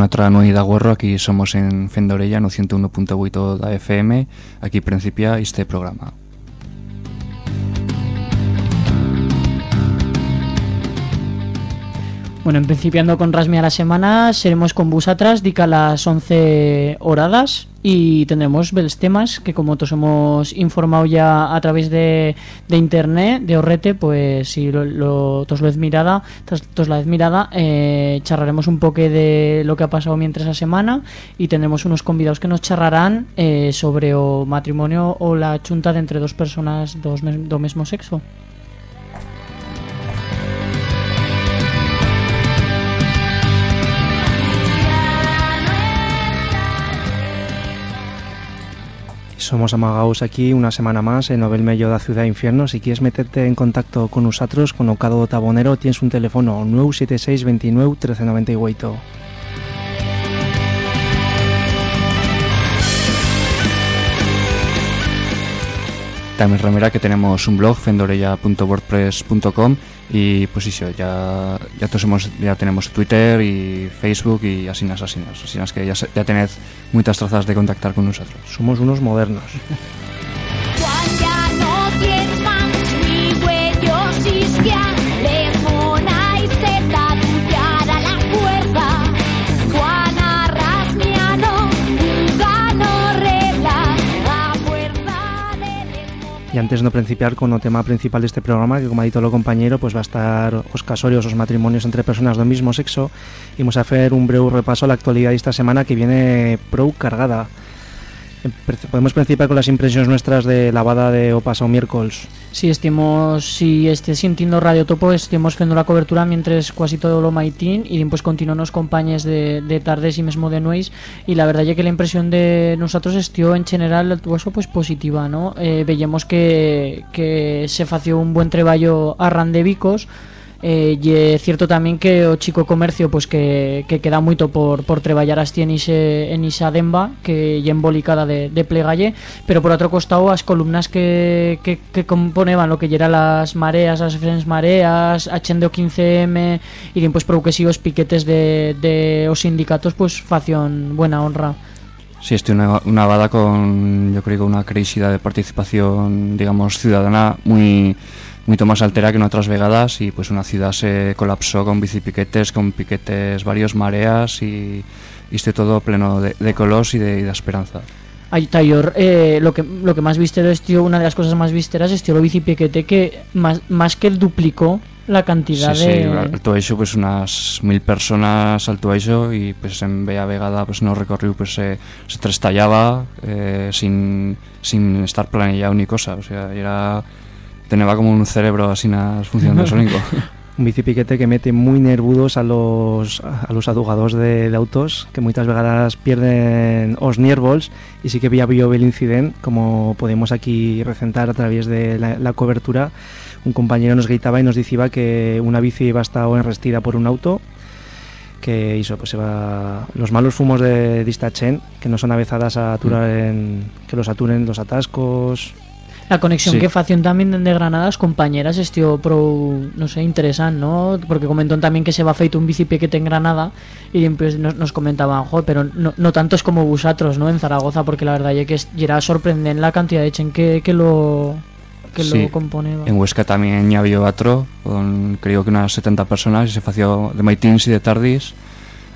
Una otra nueva de aquí somos en Fendorella, no 101.8 da FM, aquí principia este programa. Bueno, en principiando con Rasmi a la semana, seremos con vosotras, dica las 11 horadas y tendremos los temas que como todos hemos informado ya a través de, de internet, de Orrete, pues si lo, lo lo mirada, tos la vez mirada, eh, charlaremos un poco de lo que ha pasado mientras esa semana y tendremos unos convidados que nos charrarán eh, sobre o matrimonio o la chunta de entre dos personas dos, do mismo sexo. Somos amagados aquí una semana más en Novel Mello da Ciudad Infierno. Si quieres meterte en contacto con nosotros, con Ocado Tabonero, tienes un teléfono 976 29 1398. También remera que tenemos un blog fendorella.wordpress.com y pues sí, ya ya todos hemos, ya tenemos Twitter y Facebook y así así así que ya, ya tenéis muchas trazas de contactar con nosotros. Somos unos modernos. Y antes de principiar con el tema principal de este programa, que como ha dicho lo compañero, pues va a estar os casorios, os matrimonios entre personas del mismo sexo, y vamos a hacer un breve repaso a la actualidad de esta semana que viene pro cargada. Podemos principar con las impresiones nuestras de la bada de o pasado miércoles. Si estemos, si esté sintiendo Radio Topo, estemos haciendo la cobertura mientras casi todo lo maitín y pues continuamos compañías de, de tardes y mismo de nois y la verdad es que la impresión de nosotros estió en general eso pues positiva, ¿no? Eh, veíamos que, que se fació un buen treballo a Randevicos eh, es cierto también que o chico comercio pues que, que queda mucho por, por treballar así en ese, en esa demba que ya embolicada de, de plegalle pero por otro costado las columnas que, que, que componeban lo que eran las mareas, las diferentes mareas H&O 15M y bien pues por que los piquetes de, de los sindicatos pues facción buena honra. Sí, estoy una, una bada con, yo creo, una creixida de participación, digamos, ciudadana muy mucho más altera que en otras vegadas y pues una ciudad se colapsó con bicipiquetes, con piquetes, varios mareas y, y esté todo pleno de, de colos y de, de esperanza. Ay, Tayor, eh, lo que lo que más vístero es tío, una de las cosas más vísteras es tío lo bicipiquete que más, más que duplicó la cantidad sí, de... Sí, alto eso pues unas mil personas alto eso y pues en Bella Vegada pues no recorrió pues se, se trestallaba eh, sin, sin estar planeado ni cosa, o sea, era tenía como un cerebro así funcionando sónico. un bicipiquete que mete muy nervudos a los a los adugadores de, de autos que muchas veces pierden os nervios y sí que había habido el incidente como podemos aquí recentar a través de la, la cobertura. Un compañero nos gritaba y nos decía que una bici iba a estar enrestida por un auto que hizo pues se va los malos fumos de distachen que no son avezadas a aturar en, que los aturen los atascos la conexión Sí. que facían también de Granadas compañeras estió pro, no sé, interesante, ¿no? Porque comentó también que se va feito un bicipiquete en Granada y pues nos, nos comentaban, jo, pero no, no tantos como vosotros, ¿no? En Zaragoza, porque la verdad es que era sorprendente la cantidad de chen que, que lo que Sí. lo componeba. En Huesca también ya había otro, con creo que unas 70 personas y se fació de maitins y de tardis.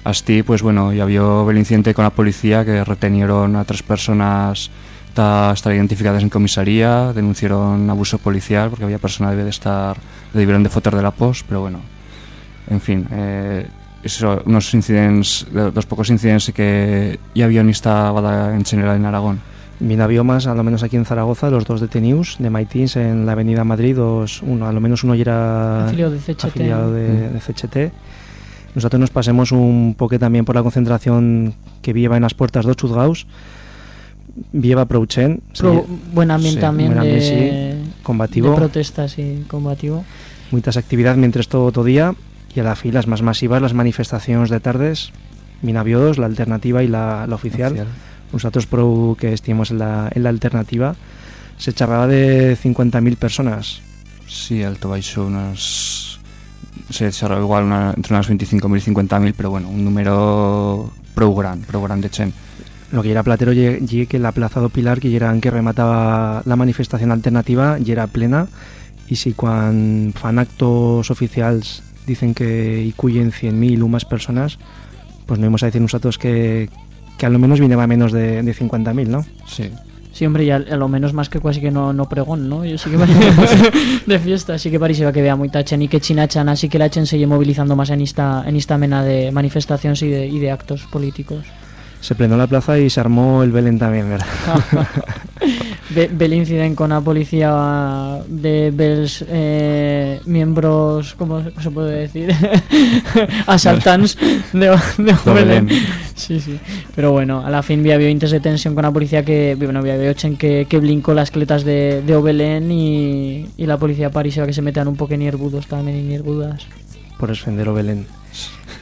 Asti, pues bueno, ya había el incidente con la policía que retenieron a tres personas ta estar identificadas en comisaría, denunciaron abuso policial porque había personas que debe de estar, le debieron de fotos de la post, pero bueno, en fin, eh, eso, unos los pocos incidentes que ya había en esta en general en Aragón. Bien había más, a lo menos aquí en Zaragoza, los dos detenidos de Maitins en la avenida Madrid, dos, uno, a lo menos uno ya era Afiliado de CHT. afiliado de, Mm. de CHT. Nosotros nos pasemos un poco también por la concentración que viva en las puertas de Chuzgaus. Vieva Prouchen, Pro- buen ambiente Sí, también buen ambiente, de, combativo. de protestas y combativo. muchas actividades mientras todo todo día y a la fin las más masivas las manifestaciones de tardes Minaviodos, la alternativa y la, la oficial. Nosotros pro que estimos en la, en la alternativa se charraba de 50.000 personas Sí, Alto Baixo unas se cerró igual una, entre unas 25.000 y 50.000, pero bueno, un número prou gran, prou gran de chen. Lo que era platero y que la plaza do Pilar que era que remataba la manifestación alternativa y era plena y si cuando fan actos oficiales dicen que icuyen 100.000 o más personas pues no íbamos a decir nosotros que, que a lo menos viniera menos de, de 50.000, ¿no? Sí. Sí, hombre, ya a lo menos más que casi que no, no pregón, ¿no? Yo sí que de fiesta, sí que parece que vea muy tachen y que chinachan, así que la chen se movilizando más en esta, en esta mena de manifestaciones y de, y de actos políticos. Se plenó la plaza y se armó el Belén también, ¿verdad? Bel incidente con la policía de Bels eh, miembros, ¿cómo se puede decir? Asaltants de, de Belén. Sí, sí. Pero bueno, a la fin había habido de tensión con la policía que, bueno, había habido que, que blincó las cletas de, de Obelén y, y la policía parisea que se metían un poco nierbudos también, nierbudas. Por defender Obelén.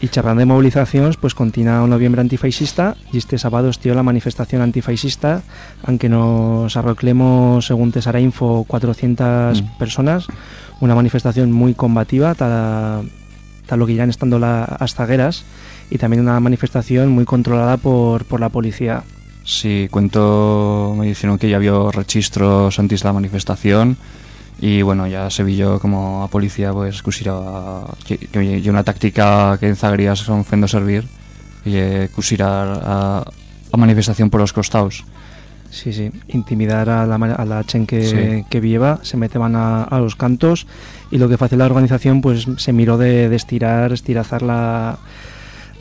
Y charlando de movilizaciones, pues continúa un noviembre antifascista y este sábado estió la manifestación antifascista, aunque nos arroclemos, según Tesara Info, 400 mm. personas, una manifestación muy combativa, tal, tal lo que irán estando las zagueras, y también una manifestación muy controlada por, por la policía. Sí, cuento, me dijeron que ya había registros antes de la manifestación, y bueno, ya se vio como a policía pues cusira que, una táctica que en Zagrías son fendo servir y cusirar a, a manifestación por los costados. Sí, sí, intimidar a la, a la chen que, que vieva, se meteban a, a, los cantos y lo que hace la organización pues se miró de, de estirar, estirazar la,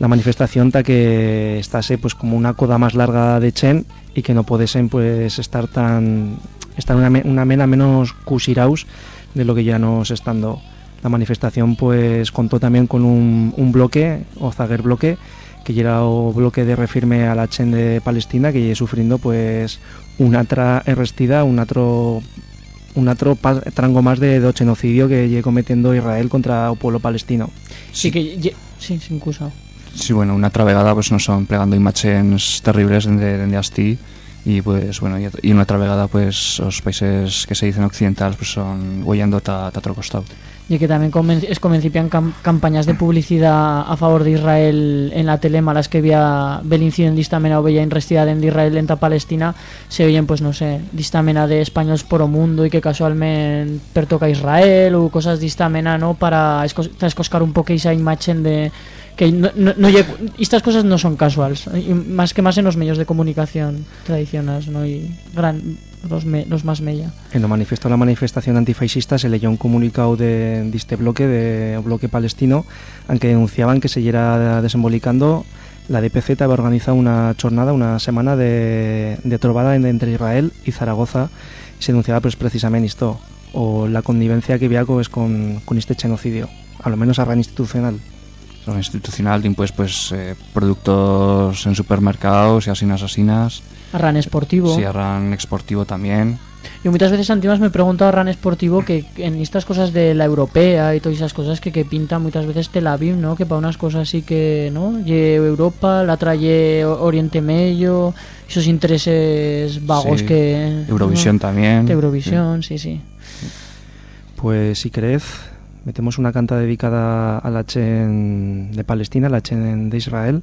la manifestación hasta que estase pues como una coda más larga de chen y que no pudiesen pues estar tan está una, una mena menos cusiraus de lo que ya nos estando. La manifestación pues contó también con un, un bloque, o Zaguer bloque, que era o bloque de refirme a la Chen de Palestina, que lleva sufriendo pues una otra errestida, un otro un otro trango más de, de genocidio que lleva cometiendo Israel contra el pueblo palestino. Sí, que sí, sin cusa. Sí, bueno, una otra vegada pues nos son plegando imágenes terribles de, de, de Asti y pues bueno y, una otra vegada pues los países que se dicen occidentales pues son huellando a otro costado y que también es comencipian campañas de publicidad a favor de Israel en la tele malas que había bel incidente distamena o bella enrestida de Israel en Palestina se oyen pues no sé distamena de españoles por o mundo y que casualmente pertoca a Israel o cosas distamena no para escoscar un poco esa imagen de no, no, no estas cosas no son casuales más que más en los medios de comunicación tradicionales no y gran los, me, los más mella en lo manifiesto la manifestación antifascista se leyó un comunicado de, este bloque de bloque palestino aunque denunciaban que se iera desembolicando. La DPZ había organizado una jornada, una semana de, de trovada entre Israel y Zaragoza y se denunciaba pues precisamente esto o la connivencia que había pues, con, con este genocidio, a lo menos a gran institucional lo institucional pues pues eh, productos en supermercados y asinas asinas ran esportivo sí ran esportivo también yo muchas veces antiguas me he preguntado a ran esportivo que en estas cosas de la europea y todas esas cosas que, que pinta muchas veces Tel Aviv no que para unas cosas así que no Ye Europa la trae Oriente Medio esos intereses vagos sí. que Eurovisión ¿no? también de Eurovisión sí sí, sí. pues si querés metemos una canta dedicada a la Chen de Palestina, la Chen de Israel,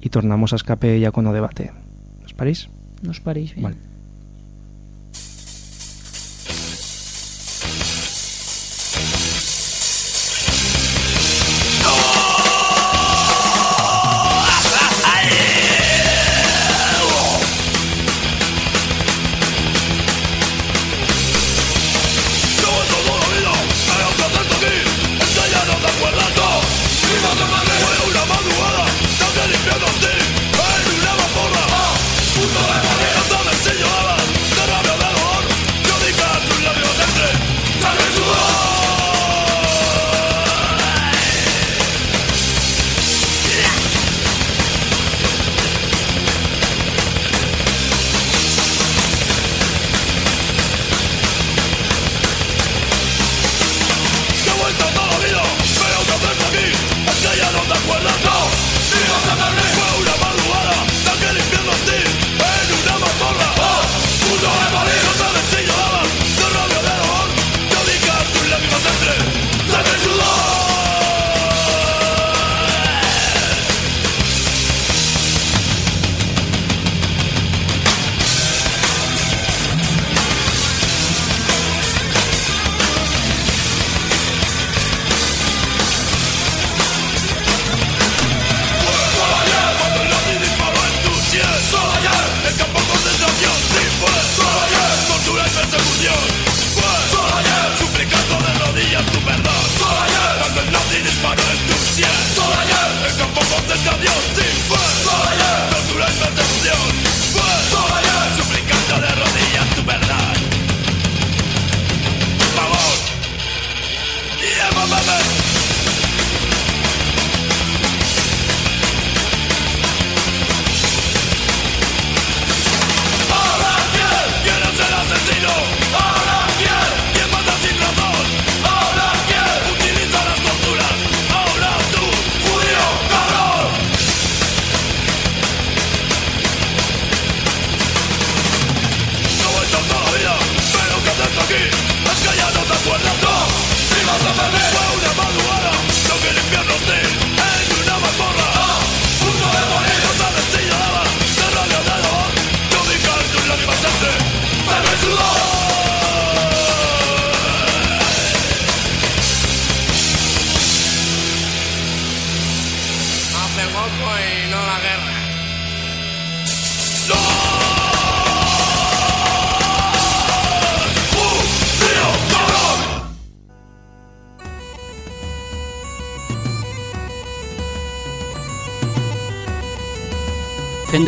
y tornamos a escape ya con o debate. ¿Nos parís? Nos parís, bien. Vale.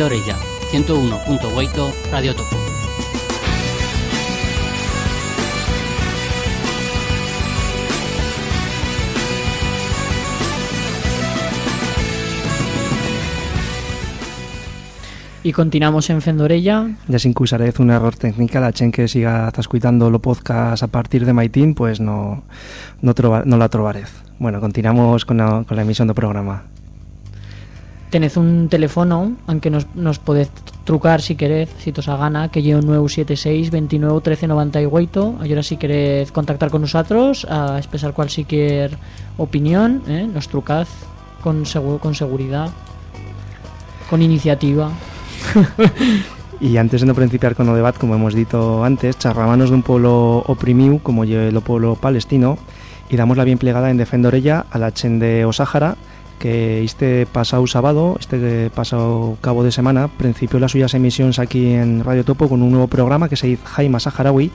Orella, 101.8 Radio Topo. Y continuamos en Fendorella. Ya sin usarez un error técnico, la chen que siga escuchando lo podcast a partir de Maitín, pues no, no, no la trobarez. Bueno, continuamos con la, con la emisión del programa. Tened un teléfono, aunque nos, nos trucar si queréis, si os gana, que llevo 976 29 13 98. Ahora si queréis contactar con nosotros, a expresar cualquier opinión, ¿eh? nos trucad con, seguro, con seguridad, con iniciativa. Y antes de no principiar con el debate, como hemos dicho antes, charrábamos de un pueblo oprimido como el pueblo palestino y damos la bien plegada en Defendorella a la chen de Osáhara que este pasado sábado, este pasado cabo de semana, principió las suyas emisiones aquí en Radio Topo con un nuevo programa que se llama Jaime Saharaui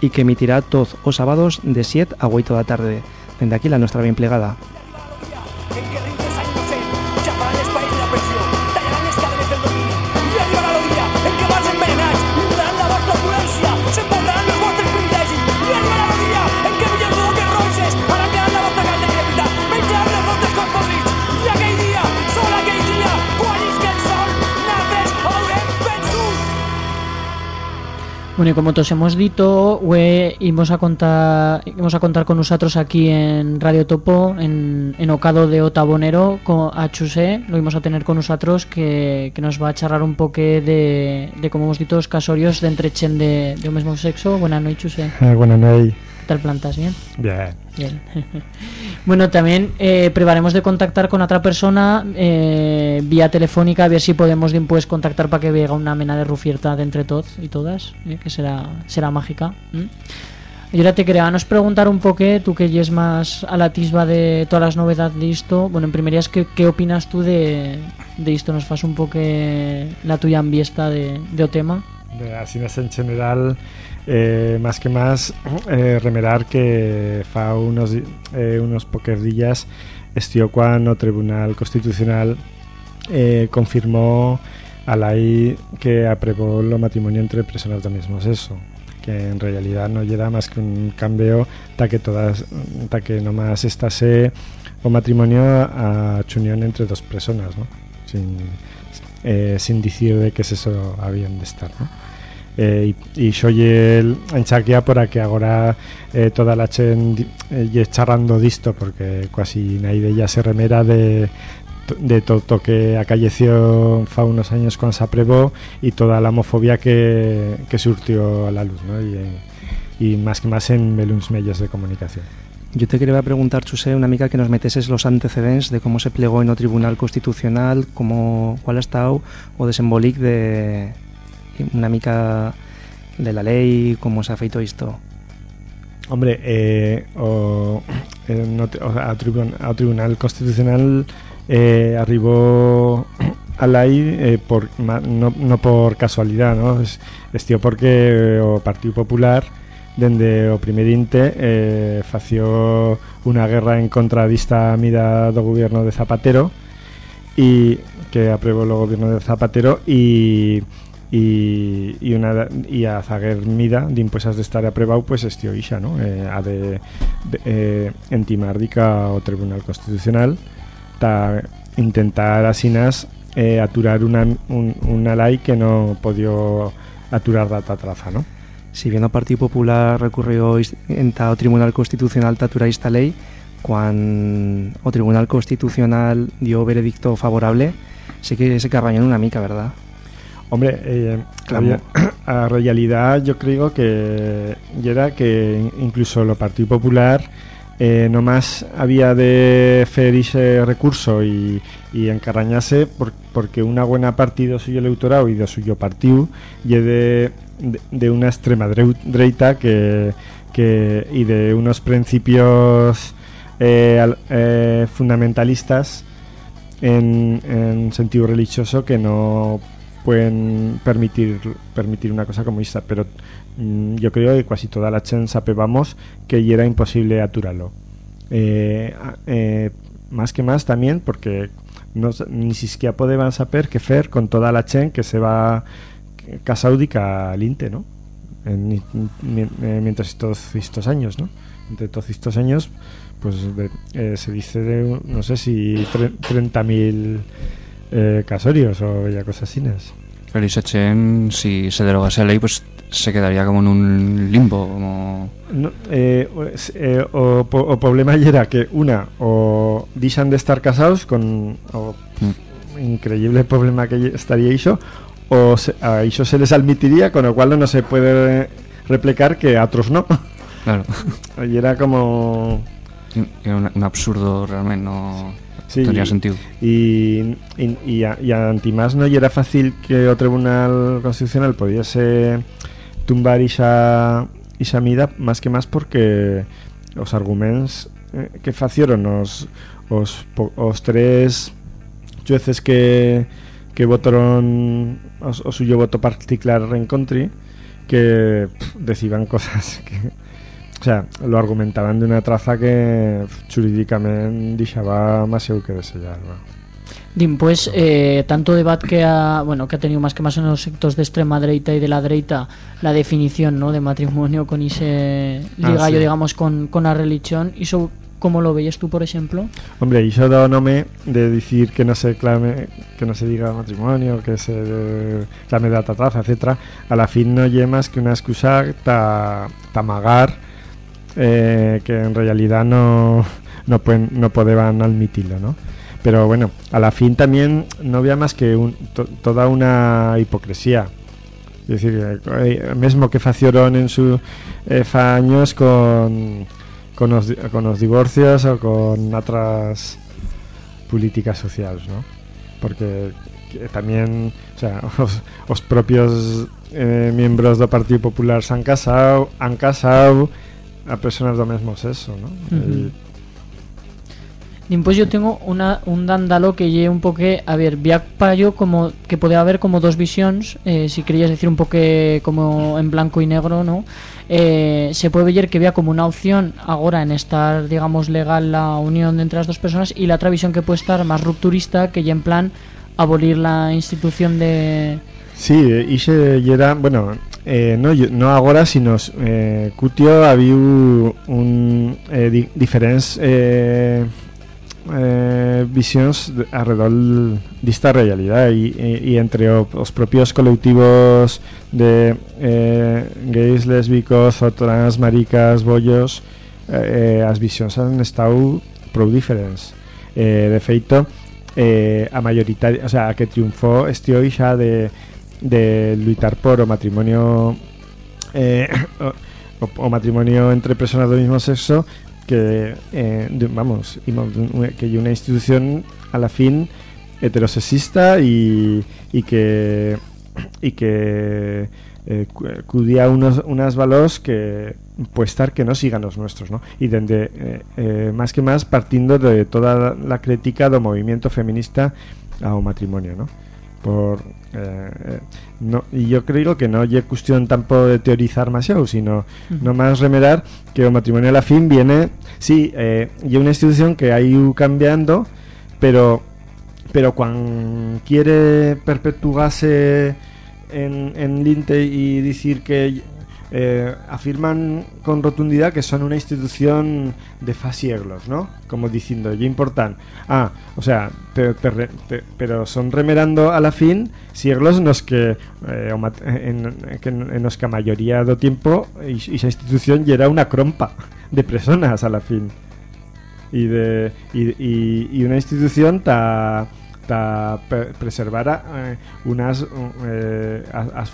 y que emitirá todos los sábados de 7 a 8 de la tarde. Desde aquí la nuestra bien plegada. Bueno, y como todos hemos dicho, we, íbamos a contar íbamos a contar con nosotros aquí en Radio Topo, en, en Ocado de Otabonero, con, a Chusé, lo íbamos a tener con nosotros, que, que nos va a charlar un poco de, de como hemos dicho, los casorios de entrechen de, de un mismo sexo. Buenas noches, Chusé. Eh, buenas noches. ¿Qué tal plantas? ¿Bien? Bien. Bien. bueno, también eh, probaremos de contactar con otra persona eh, vía telefónica, a ver si podemos después contactar para que venga una mena de rufierta de entre todos y todas, eh, que será será mágica. Y ahora te queríamos preguntar un poco, tú que es más a la tisba de todas las novedades de esto, bueno, en primerías, ¿qué, qué opinas tú de, de esto? Nos fas un poco la tuya ambiesta de, de o tema. Así es en general eh, más que más eh, remerar que fa unos, eh, unos poques días estió cuando el Tribunal Constitucional eh, confirmó a la ley que aprobó el matrimonio entre personas del mismo sexo que en realidad no llega más que un cambio ta que todas ta que nomás estase o matrimonio a unión entre dos personas ¿no? sin, eh, sin decir de qué es eso habían de estar ¿no? Eh, enchaquea para que ahora eh, toda la chen eh, charrando disto porque casi nadie ya se remera de de todo que acalleció fa unos años con se aprobó y toda la homofobia que, que surtió a la luz ¿no? y, y más que más en meluns medios de comunicación. Yo te quería preguntar, Chuse, una amiga que nos meteses los antecedentes de cómo se plegó en el Tribunal Constitucional, cómo, cuál ha estado o desembolic de, una mica de la ley, cómo se ha feito esto. Hombre, eh, o, eh, o a, tribun, a Tribunal Constitucional eh, arribó a ley eh, por, no, no por casualidad, ¿no? Es, estío porque o Partido Popular dende o primer inte eh, fació unha guerra en contra dista mida do goberno de Zapatero y que aprobó el gobierno de Zapatero y e, e, una, e a zaguer mida din pois de estar aprobado pois estio ixa, no? Eh, a de, de eh, entimar dica o Tribunal Constitucional ta intentar asinas eh, aturar unha un, una lei que non podio aturar data traza, no? Si bien o Partido Popular recurriu enta o Tribunal Constitucional taturar esta lei, cuan o Tribunal Constitucional dio veredicto favorable, sé que se carrañan unha mica, verdad? Hombre, eh, Claro. a realidad yo creo que era que incluso lo Partido Popular eh, nomás había de ese recurso y, y encarrañarse por, porque una buena parte do suyo electorado y do suyo partido y de, de, de una extrema dereita que, que y de unos principios eh, al- eh, fundamentalistas en, en sentido religioso que no pueden permitir permitir una cosa como esta pero mm, yo creo que casi toda la chen sapebamos que ya era imposible aturarlo eh, eh, más que más también porque no, ni siquiera podían saber qué hacer con toda la chen que se va casaudica al INTE ¿no? En- ni- eh, mientras estos años ¿no? entre todos estos años pues de- eh, se dice de, no sé si tre- 30.000 eh, casorios o ya cosas así. Pero Chen, si se derogase la ley, pues se quedaría como en un limbo, como... No, eh, pues, eh, o, o problema ya era que una o dixan de estar casados con o increíble problema que estaría iso o se, a iso se les admitiría con lo cual no se puede replicar que a otros no. Claro, y era como era un, un absurdo realmente, no Sí, tendría y- sentido. y, y, y, a, y antimás no era fácil que o Tribunal Constitucional pudiese tumbar esa, esa mida más que más porque os argumentos eh, que facieron os, os, os tres jueces que que votaron o suyo voto particular en country que pff, decían cosas que o sea, lo argumentaban de una traza que pff, jurídicamente deixaba más que desear. ¿no? Dim, pues eh, tanto debate que ha, bueno, que ha tenido más que más en los sectores de extrema derecha y de la derecha la definición ¿no? de matrimonio con ese ligallo, Ah, sí. digamos, con, con la religión. ¿Y eso cómo lo veías tú, por ejemplo? Hombre, y yo dado nome de decir que no se clame, que no se diga matrimonio, que se eh, clame data traza, etcétera, a la fin no lle más que una excusa para amagar eh, que en realidad no no pueden no podían admitirlo, ¿no? Pero bueno, a la fin también no había más que un- to- toda una hipocresía. Es decir, eh, mesmo que facieron en su eh, años con con los, con los divorcios o con otras políticas sociales, ¿no? Porque que también, o sea, os propios eh, miembros del Partido Popular se han casado, han casado a personas do mesmo sexo, ¿no? Y- Dim, pues yo tengo una, un dándalo que lle un poque, a ver, para yo como que podía haber como dos visiones, eh, si querías decir un poque como en blanco y negro, ¿no? Eh, se puede ver que había como una opción ahora en estar, digamos, legal la unión entre las dos personas y la otra visión que puede estar más rupturista, que ya en plan abolir la institución de... Sí, eh, ixe y era, bueno, eh, no, no ahora, sino eh, Cutio había un eh, di- eh, eh, alrededor de esta realidad y, y- y entre o- los propios colectivos de eh, gays, lésbicos, o trans, maricas, bollos, eh, as visións han estado prou diferentes. De feito, eh, a mayoritaria, o sea, que triunfó este hoy xa de, de luitar por o matrimonio eh, o, matrimonio entre personas del mismo sexo que eh, vamos que hay una institución a la fin heterosexista y, y que y que eh, unos unas valores que puede estar que no sigan los nuestros ¿no? y donde eh, eh, más que más partiendo de toda la crítica del movimiento feminista ao matrimonio ¿no? Por eh, eh, no, y yo creo que no es cuestión tampoco de teorizar demasiado sino no más remerar que el matrimonio a la fin viene sí, eh, y una institución que ha ido cambiando pero pero cuando quiere perpetuarse en, en Linte y decir que eh, afirman con rotundidad que son una institución de fa siglos, ¿no? Como diciendo, yo importan. Ah, o sea, te, pero son remerando a la fin siglos nos que eh, mat- en, que en los que a mayoría do tiempo y, esa institución ya era una crompa de personas a la fin y de y una institución ta ta pre- preservara eh, unas eh,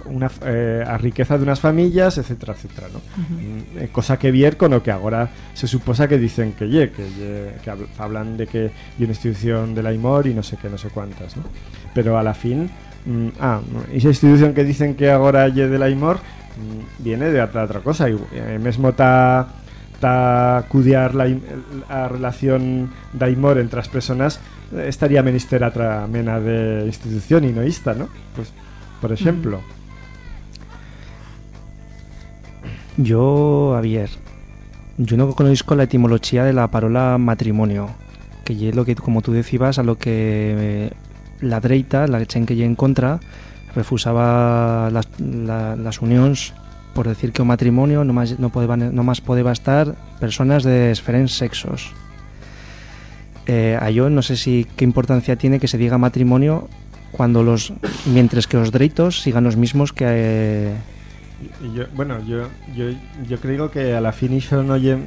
una eh, a riqueza de unas familias etcétera etcétera ¿no? Mm, eh, cosa que vier con lo que ahora se suposa que dicen que ye, que, ye- que habl- hablan de que hay una institución de la IMOR y no sé qué no sé cuántas ¿no? pero a la fin mm, ah esa institución que dicen que ahora ye de la IMOR mm, viene de otra, otra cosa y eh, mesmo ta ta cudiar la, la relación da IMOR entre las personas estaría menester otra mena de institución y no. Pues, por ejemplo, Yo, Javier, yo no conozco la etimología de la palabra matrimonio, que es lo que, como tú decías, a lo que eh, la dreita, la chen que en contra, refusaba las, la- las uniones por decir que un matrimonio no más, no podeba, no más estar personas de diferentes sexos. Eh, a yo no sé si qué importancia tiene que se diga matrimonio cuando los mientras que los derechos sigan los mismos que eh, yo, bueno, yo, yo, yo creo que a la fin iso no lle,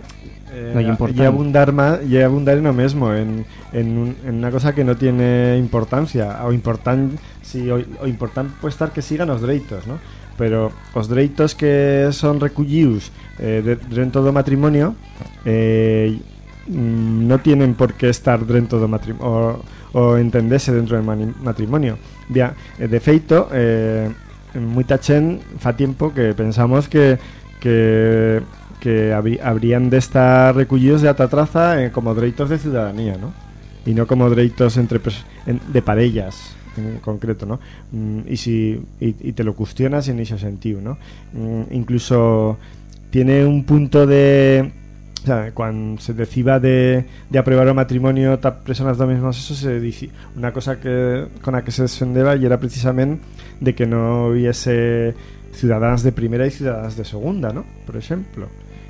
eh, No lle importante. abundar más, lle abundar en lo mismo, en, en, un- en una cosa que no tiene importancia, o importan, si, o, o importan puede estar que sigan los derechos, ¿no? Pero los derechos que son recullidos eh, de- dentro do matrimonio eh, no tienen por qué estar dentro do matrimonio o, entenderse dentro del matrimonio. Bia, eh, de feito, eh, moita chen fa tiempo que pensamos que que que habrí- habrían de estar recullidos de ata traza eh, como derechos de ciudadanía, ¿no? Y no como derechos entre de parellas en concreto, ¿no? Mm, y si y, y te lo cuestionas en ese sentido, ¿no? Mm, incluso tiene un punto de o se decida de, de aprobar o matrimonio ta personas do mismo sexo se dice una cosa que con la que se defendeba y era precisamente de que no hubiese ciudadanas de primera y ciudadanas de segunda, ¿no? Por ejemplo.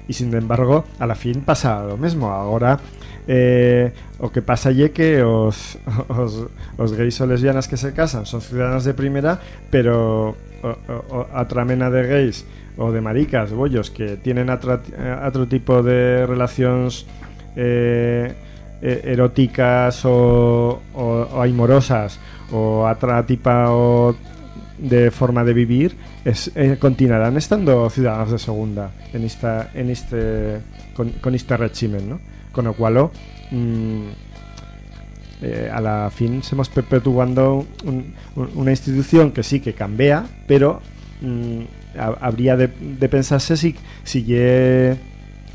Y sin embargo, a la fin pasa lo mismo. Ahora, eh, o que pasa ye que os, os, gays o lesbianas que se casan son ciudadanas de primera, pero o, o, o otra mena de gays o de maricas, bollos, que tienen eh, otro tipo de relaciones eh, eh, eróticas o, o, o amorosas o otra tipa de forma de vivir es, eh, continuarán estando ciudadanos de segunda en esta en este con, este régimen ¿no? con lo cual mm, a la fin estamos perpetuando un- un- una institución que sí que cambia pero mm, habría de, de pensarse si, si lle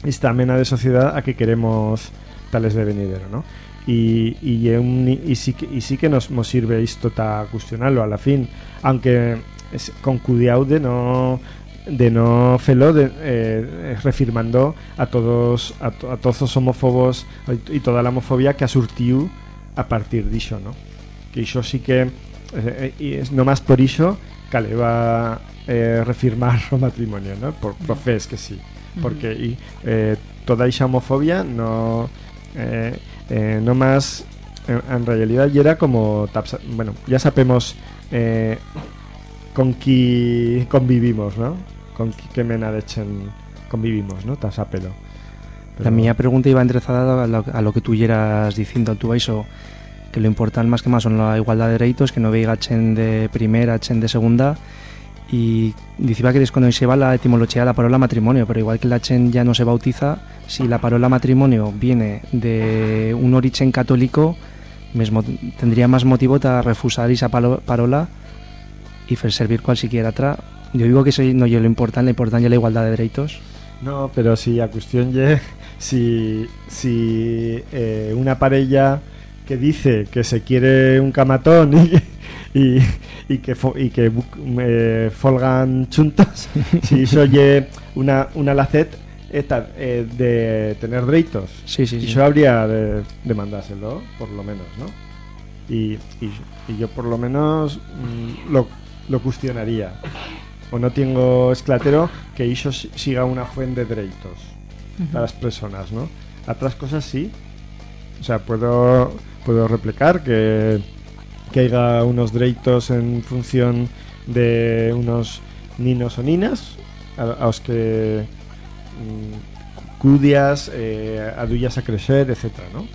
esta mena de sociedad a que queremos tales de venidero, ¿no? Y, y, un- y sí y sí que nos, nos sirve esto para cuestionarlo a la fin, aunque es con cuidado de no de no felo de, eh, refirmando a todos a, to- a todos los homófobos y toda la homofobia que ha surtido a partir de eso, ¿no? Que eso sí que eh, eh, y es nomás por eso que le va a eh, refirmar o matrimonio, ¿no? Por profes que sí. Porque y, eh, toda esa homofobia no eh, eh, no más en, en realidad ya era como tapsa- bueno ya sabemos eh, con qui convivimos no con qui que mena de chen convivimos no tapsapelo La mía pregunta iba enderezada a lo, a lo que tú eras diciendo tú eso que lo importante más que más son la igualdad de derechos que no veiga chen de primera chen de segunda y decía que desconocía la etimología de la palabra matrimonio pero igual que la chen ya no se bautiza si la palabra matrimonio viene de un origen católico mismo tendría más motivo para refusar esa parola y fer servir cualquiera otra yo digo que eso no es lo importante lo importante es la igualdad de derechos No, pero si a cuestión ye, si, si eh, una parella que dice que se quiere un camatón y, y, y que, fo- y que eh, folgan chuntas, si eso ye una, una lacet eta, eh, de tener derechos. sí, sí, Y sí. eso habría de, de mandárselo, por lo menos, ¿no? y, y, y yo por lo menos mm, lo, lo cuestionaría o no tengo esclatero que si- siga una fuente de dereitos para las personas, ¿no? Otras cosas sí. O sea, puedo puedo replicar que que haya unos dereitos en función de unos ninos o ninas a, a los que mm, cudias, eh, adullas a crecer, etcétera, ¿no?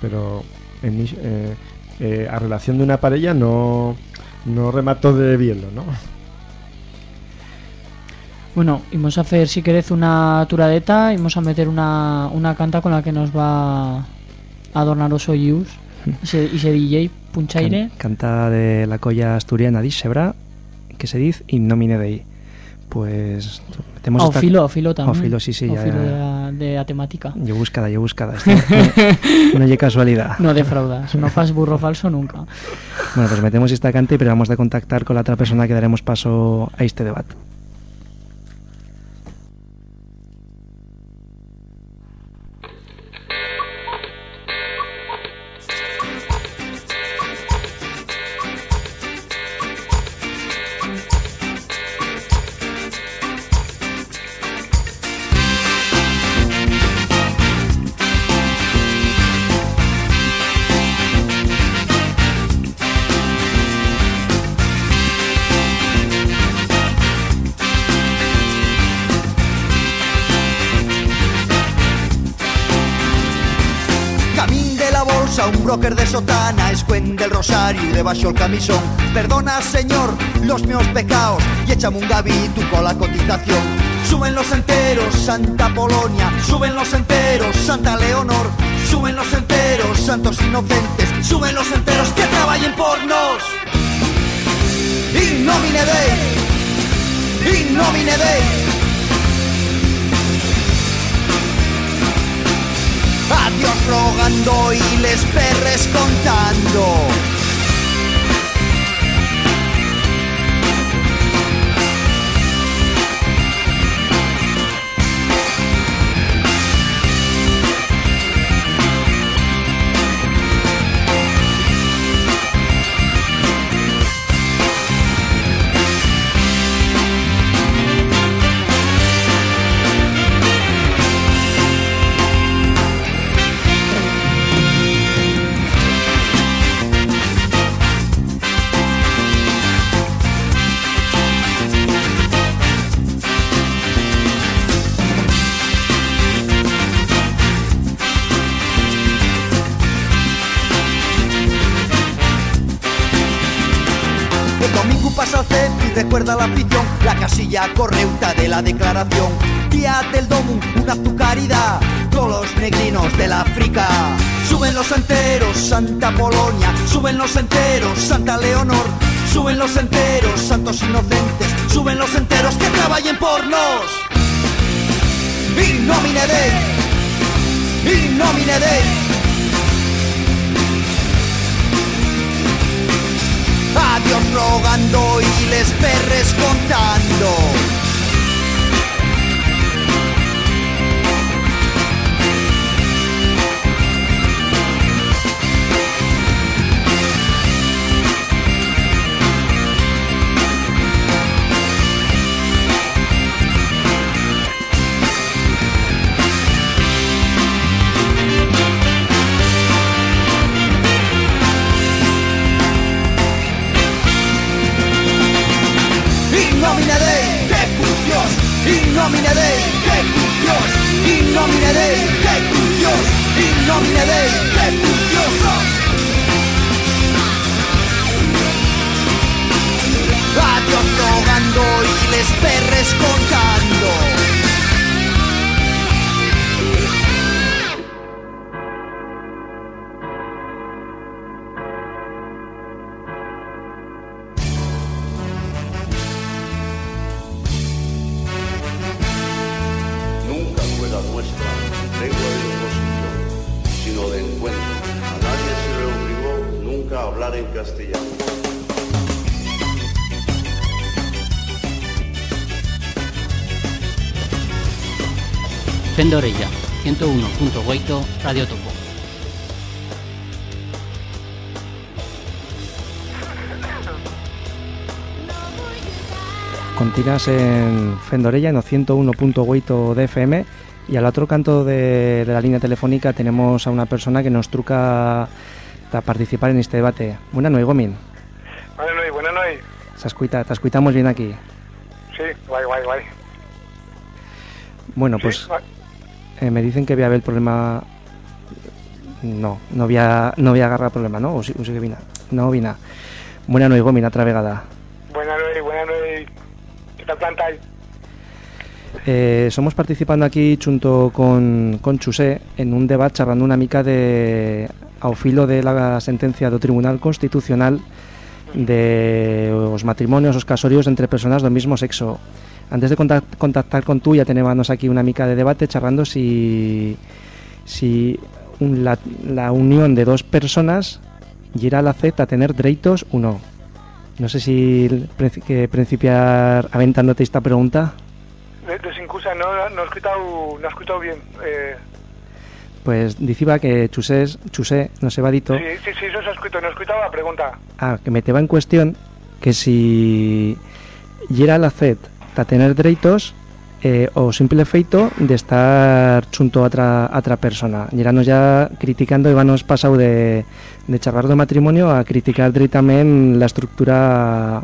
Pero eh, eh, a relación de una parella no no remato de bielo, ¿no? Bueno, vamos a hacer, si queréis, una turadeta vamos a meter una, una canta con la que nos va a adornar los oídos. Ese, ese DJ Punchaire. Can- canta de la colla asturiana di Sebra, que se dice In nomine Dei. Pues metemos Ah, o filo, o filo también. O filo, sí, sí, O ya- filo de la, de la temática. Yo buscada, yo buscada. No, hay casualidad. No defraudas, no fas burro falso nunca. Bueno, pues metemos esta canta y pero vamos a contactar con la otra persona que daremos paso a este debate. Bolsa, un broker de sotana, escuende el rosario y debajo el camisón. Perdona, señor, los meus pecados y échame un gavito con la cotización. Suben los enteros, Santa Polonia, suben los enteros, Santa Leonor, suben los enteros, santos inocentes, suben los enteros que trabajen por nos. In nomine Dei, in nomine Dei. A Dios rogando y les perres contando. Correuta de la declaración. Día del Domu, una azucaridad Todos los negrinos del África. Suben los enteros, Santa Polonia. Suben los enteros, Santa Leonor. Suben los enteros, santos inocentes. Suben los enteros que trabajen por nos. In nomine Dei. In nomine Dei Rogando y les perres contando. Nomine Dei, Dios, in nomine Dei, Dios, in nomine Dei, Dios. A Dios rogando y les perres contando. Rubén Dorella, 101.8 Radio Topo. Continuas en Fendorella en 101.8 de FM y al otro canto de, la línea telefónica tenemos a una persona que nos truca a participar en este debate. Buenas noches, Gomin. Buenas noches, buenas noches. Se escuita, te escuchamos bien aquí. Sí, guay, guay, guay. Bueno, pues eh, me dicen que voy a haber problema... No, no voy a, no voy a agarrar problema, ¿no? O sí, o sí que vina. No vina. Buenas noches, Gomin, otra vegada. Buenas noches, buenas noches. ¿Qué tal plantáis? Eh, somos participando aquí junto con, con Chusé en un debate charlando una mica de ao filo de la sentencia do Tribunal Constitucional de os matrimonios, os casorios entre personas do mismo sexo. Antes de contactar con tú ya tenemos aquí una mica de debate charlando si, si un, la, la, unión de dos personas llega la Z a tener derechos o no. No sé si que principiar aventándote esta pregunta. Desincusa, no, no, he escuchado, no he escuchado bien. Eh... Pues decía que Chusé, Chusé no se va dito. Sí, sí, sí, eso se ha escuchado, no he escuchado la pregunta. Ah, que me te va en cuestión que si llega la Z a tener derechos eh, o simple feito de estar junto a otra, a otra persona. Lleranos ya criticando y vamos pasado de, de charlar de matrimonio a criticar directamente la estructura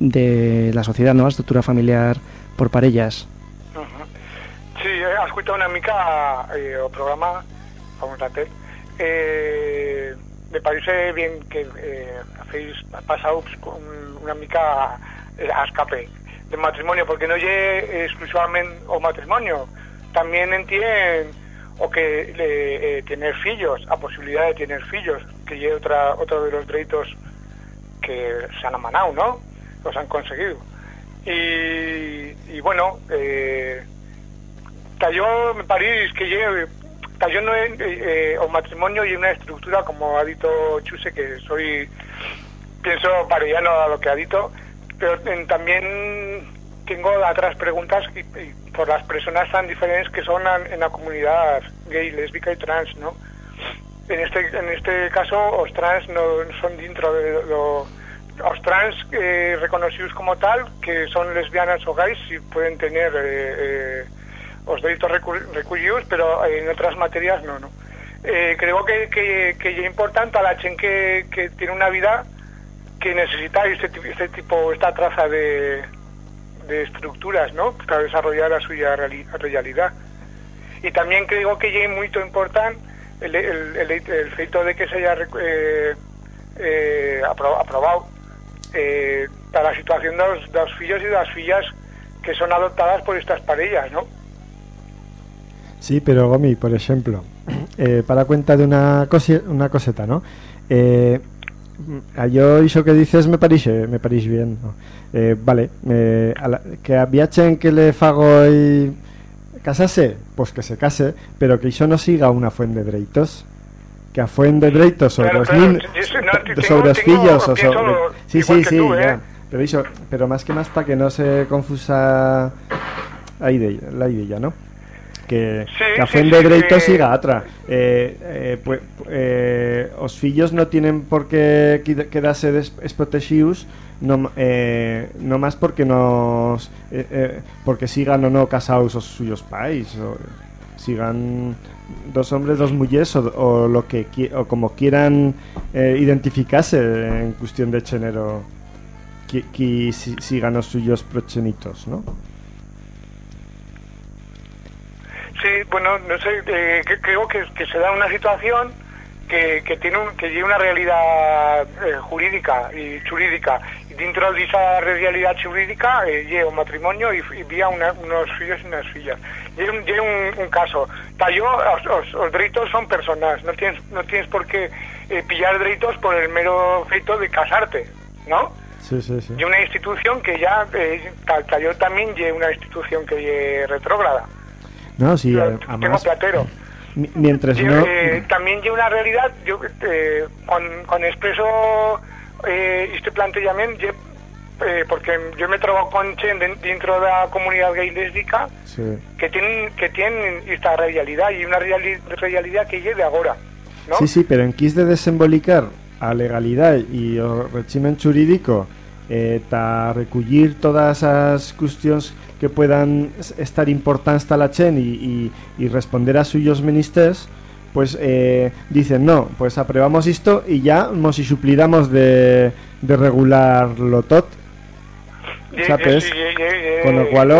de la sociedad, ¿no? La estructura familiar por -huh. Sí, he escuchado una mica eh, o programa, a ver, eh, me parece bien que eh, hacéis pasado pues, con una mica a escape de matrimonio, porque no llegue exclusivamente o matrimonio, también entienden o que eh, tener fillos, a posibilidad de tener fillos, que lleve otra, otro de los derechos que se han amanado, ¿no? Los han conseguido. Y, y bueno, eh, talló en París que lleve, talló no eh, eh, o matrimonio y una estructura, como ha dicho Chuse, que soy, pienso parellano a lo que ha dicho, pero también tengo otras preguntas y, por las personas tan diferentes que son en, la comunidad gay, lésbica y trans, ¿no? En este, en este caso, los trans no son dentro de lo, los trans eh, reconocidos como tal, que son lesbianas o gays, y pueden tener eh, eh, los derechos recu recullidos, pero en otras materias no, ¿no? Eh, creo que, que, que es importante a la gente que, que tiene una vida que necesita este, este tipo, esta traza de, de estructuras, ¿no? Para desarrollar la suya reali realidad. Y también creo que es muy importante el, el, el, el de que se haya eh, eh, apro aprobado eh, para la situación de los, de los fillos y de las fillas que son adoptadas por estas parejas, ¿no? Sí, pero Gomi, por ejemplo, eh, para cuenta de una, cosi una coseta, ¿no? Eh, yo eso que dices me parece me parece bien ¿no? eh, vale eh, la, que a viachen que le fago y casase pues que se case pero que eso no siga una fuente de derechos que a fuente de derechos sobre Claro, no, tengo- sobre los tengo- fillos o sobre sí sí sí tú, ¿eh? ya pero eso pero más que más para que no se confusa la idea la idea ¿no? Que, Sí, que a sí, fuente sí, que- siga otra eh, eh, pues, eh, os fillos no tienen por qué quedarse des- desprotegidos no, eh, no más porque nos eh, porque sigan o no casados os suyos pais o sigan dos hombres dos mujeres o, o lo que o como quieran eh, identificarse en cuestión de género que, que si- sigan los suyos prochenitos ¿no? Sí, bueno, no sé, eh, creo que, que se da una situación que, que tiene un, que tiene una realidad eh, jurídica y jurídica y dentro de esa realidad jurídica eh, llega un matrimonio y, y vía una, unos fillos y unas fillas. Llega un, un, un caso. Tallo, los, los, derechos son personas, no tienes, no tienes por qué eh, pillar derechos por el mero feito de casarte, ¿no? sí, sí, sí. Y una institución que ya, eh, ta- Tallo también llega una institución que es retrógrada. No, sí, Lo- a- tengo además platero. mi- mientras Yo, no eh, también lleva una realidad, yo eh, con, con expreso eh, este planteamiento, yo, eh, porque yo me trobo con den- dentro de la comunidad gay lésbica sí. que tienen que tienen esta realidad y una reali- realidad que llegue de ahora, ¿no? Sí, sí, pero en quis de desembolicar a legalidad y régimen jurídico eh, ta recollir todas esas cuestiones que puedan estar importantes a la chen y, y- y responder a suyos menesteres pues eh, dicen no, pues aprobamos esto y ya nos y supliramos de, de tot ye- ye- ye- con lo cual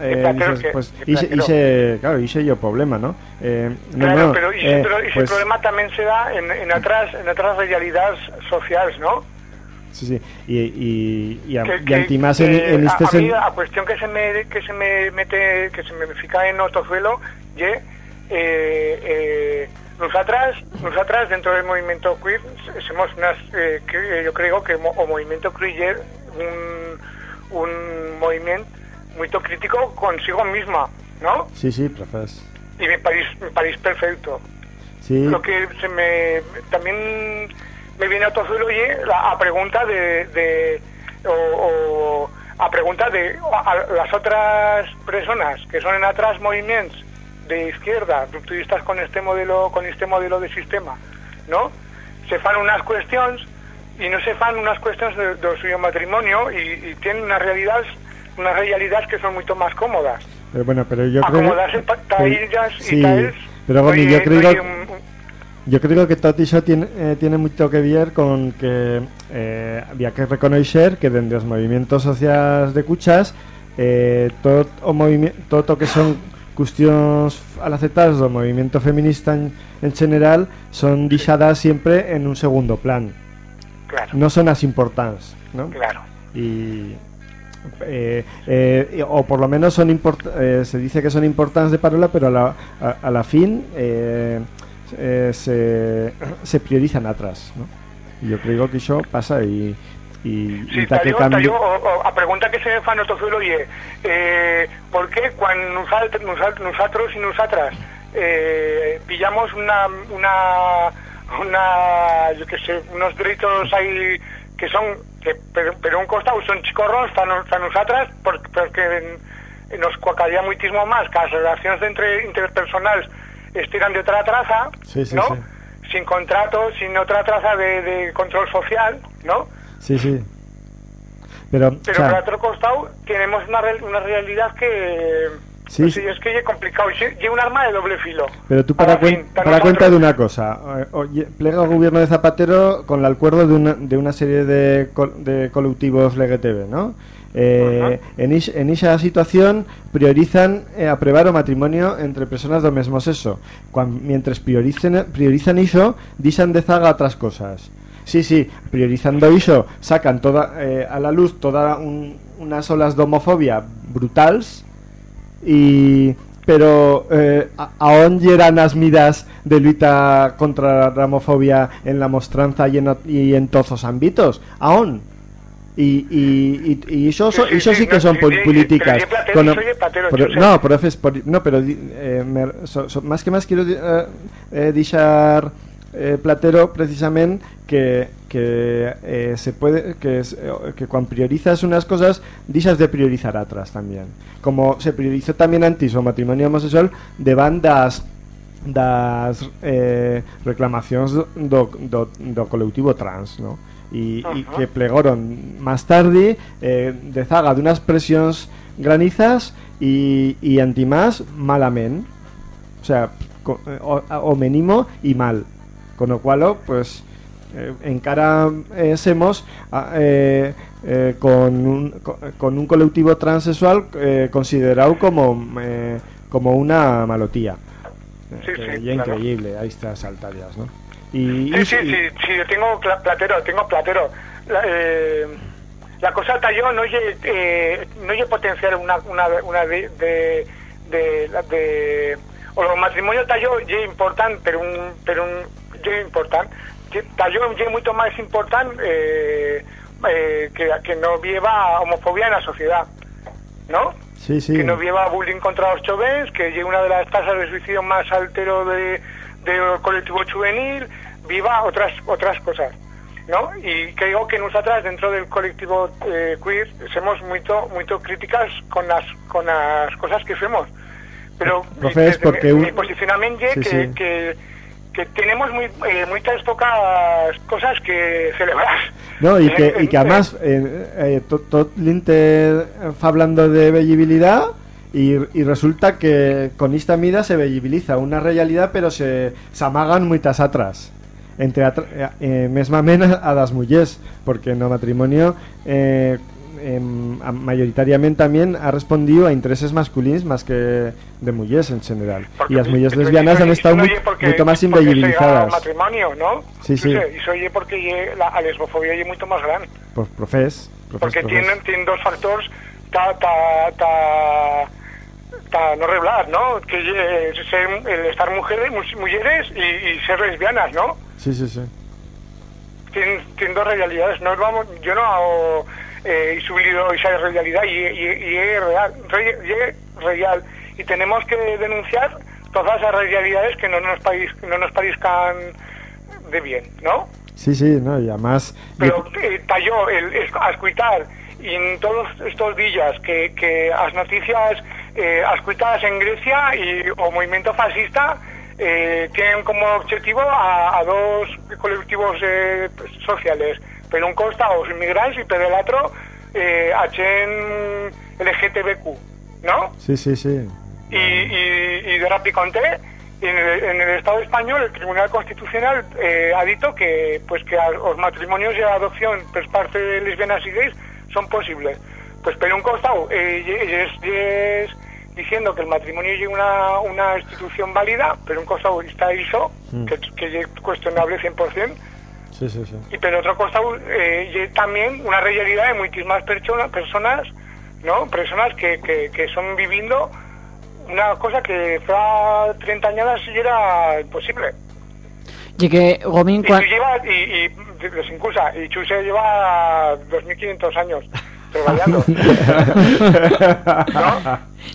eh, dices, pues hice, claro, hice yo problema, ¿no? Eh, no, Claro, no, pero ese, eh, ese pues, problema también se da en, en otras en otras realidades sociales, ¿no? Sí, sí, y, y, y, a- que, y que- antimás en, que en a- este a, mí la cuestión que se me que se me mete que se me fica en Otozuelo y eh, eh, nosotras nosotras dentro del movimiento queer somos unas eh, que- yo creo que o movimiento queer un un movimiento muy crítico consigo misma ¿no? Sí, sí, profes. y me parece me parece perfecto Sí, lo que se me también me viene y la a pregunta de, de o, o a pregunta de a las otras personas que son en atrás movimientos de izquierda rupturistas con este modelo con este modelo de sistema no se fan unas cuestiones y no se fan unas cuestiones de, de suyo matrimonio y, y tienen unas realidades unas realidades que son mucho más cómodas. Pero bueno, pero yo creo que- ellas y sí, ta ells, pero oye, yo creo Yo creo que tot això tiene, eh, tiene mucho que ver con que eh, había que reconocer que dentro los movimientos sociales de cuchas eh, tot o tot o que son cuestiones al aceptadas del movimiento feminista en, en general son deixadas siempre en un segundo plan. Claro. No son as importantes ¿no? claro. Y eh, eh, o por lo menos son import- eh, se dice que son importantes de parola pero a la, a, a la fin eh, eh, se, se priorizan atrás ¿no? y yo creo que eso pasa y y, Sí, y ta que tallo, o, o, a pregunta que se me fa notozuelo oye, eh, ¿por qué cuando nosotros, nosotros y nosotras eh, pillamos una, una, una, yo qué sé, unos derechos ahí que son, que pero, pero un costado son chicorros para nosotras porque, porque nos cuacaría muchísimo más que las relaciones de entre, interpersonales estiran de otra traza, Sí, sí, ¿no? sí. Sin contrato, sin otra traza de, de control social, ¿no? sí sí pero, Pero o sea, por otro costado tenemos una, una realidad que... Sí, pues sí. es que es complicado, y un arma de doble filo. Pero tú para, cuen- fin, para cuenta de una cosa, eh, oye, plega el gobierno de Zapatero con el acuerdo de una, de una serie de, col- de colectivos LGTB, ¿no? Eh, en, is- en esa situación priorizan eh, aprobar o matrimonio entre personas del mismo sexo. Cuan- mientras prioricen, priorizan eso, disan de zaga otras cosas. Sí, sí, priorizando eso, sacan toda eh, a la luz todas unas olas de homofobia brutales y pero eh, a, a on llegan las miras de lucha contra la homofobia en la mostranza y en, y en todos los ámbitos a on y, y, y, y eso, so- Sí, sí, eso sí sí, que no, son políticas Con- Platero, sé. no, profes, por- no, pero eh, me- so- so- más que más quiero eh, eh, deixar eh, Platero precisamente que, que eh, se puede que, es- eh, que priorizas unas cosas deixas de priorizar otras también. Como se priorizó también antes o matrimonio homosexual de bandas das eh, reclamacións do, do, do, do colectivo trans no? e, e que plegaron máis tarde eh, de zaga dunhas presións granizas e, e antimás malamente o sea, o, o menimo e mal con lo cual pues eh, encara eh, semos a- eh, eh, con, un, co- con un colectivo transexual eh, considerado como eh, como una malotía Sí, sí, claro. increíble ahí está saltarias ¿no? y, Sí, y- sí, y- sí, sí, yo tengo platero, tengo platero. La, eh, la cosa talló no lle, eh, no lle potenciar una, una, una de, de, de, de- o los matrimonios talló lle importante, pero un, pero un, lle importante, talló lle mucho más importante eh, eh, que, que no lleva homofobia en la sociedad, ¿no? sí, sí. que no lleva bullying contra los jóvenes, que una de las tasas de suicidio más altero de, del colectivo juvenil, viva otras otras cosas, ¿no? Y creo que nosotras dentro del colectivo eh, queer somos muy muy críticas con las con las cosas que hacemos. Pero Profes, porque mi, un- mi posicionamiento Sí, que, sí. que que tenemos muy, eh, muchas pocas cosas que celebrar. No, y que, Eh, y que eh, además eh, eh, tot l'Inter fa hablando de vellibilidad y, y resulta que con esta mida se vellibiliza una realidad pero se s'amagan muchas atrás entre atra- eh, eh, mesmament a, a las mujeres porque no matrimonio eh, a- mayoritariamente también ha respondido a intereses masculinos más que de mujeres en general Porque y las mujeres lesbianas han estado muy, porque- mucho más se invisibilizadas matrimonio, ¿no? Sí, sí. Y eso oye porque la, a lesbofobia es mucho más grande. por profes, profes, Porque profes. tienen, tienen dos factores ta, ta, ta, ta no regular, ¿no? Que lle- ser- el estar mujeres, mu- mujeres y, y ser lesbianas, ¿no? sí, sí, sí Tienen, tienen dos realidades. No vamos, yo no hago eh, y subido esa realidad y, y, y es real, re- y real. Y tenemos que denunciar todas esas realidades que no nos, no nos parezcan de bien, ¿no? Sí, sí, no, y además... Pero eh, talló el, es- a escuchar y en todos estos días que, que las noticias eh, en Grecia y o movimiento fascista eh, tienen como objetivo a, a dos colectivos eh, sociales, pero un costado los inmigrantes y pero el otro eh, a chen LGTBQ, ¿no? Sí, sí, sí. y, y, y de Rapiconté en el, en el Estado español el Tribunal Constitucional eh, ha dicho que pues que a- los matrimonios y la adopción por parte de lesbianas y gays son posibles pues pero un costado eh, y- es, diciendo que el matrimonio es una, una institución válida pero un costado está ISO Mm. que, que es cuestionable 100% Sí, sí, sí. y pero otro costado eh, y también una realidad de muchísimas persona- personas no personas que, que, que son viviendo una cosa que hace 30 años y era imposible. Y que Gomín, y llevas y, y les incusa y Chuse lleva 2500 años trabajando ¿no?